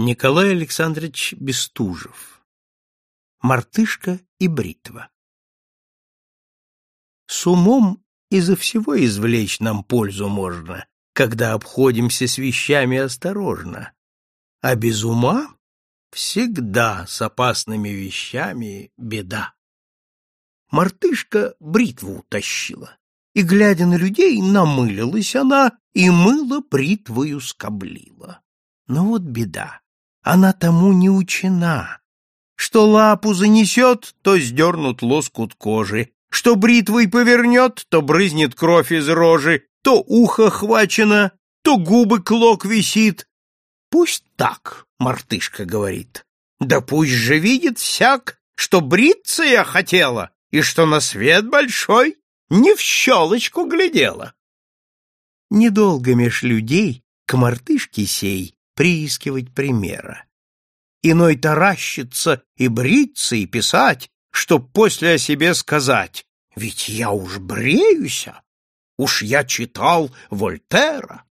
Николай Александрович Бестужев. Мартышка и бритва. С умом изо всего извлечь нам пользу можно, когда обходимся с вещами осторожно, а без ума всегда с опасными вещами беда. Мартышка бритву утащила, и, глядя на людей, намылилась она и мыло бритвою скоблила. Но вот беда она тому не учена. Что лапу занесет, то сдернут лоскут кожи, что бритвой повернет, то брызнет кровь из рожи, то ухо хвачено, то губы клок висит. Пусть так, мартышка говорит. Да пусть же видит всяк, что бриться я хотела и что на свет большой не в щелочку глядела. Недолго меж людей к мартышке сей приискивать примера иной таращиться и бриться и писать, чтоб после о себе сказать, ведь я уж бреюся, уж я читал Вольтера.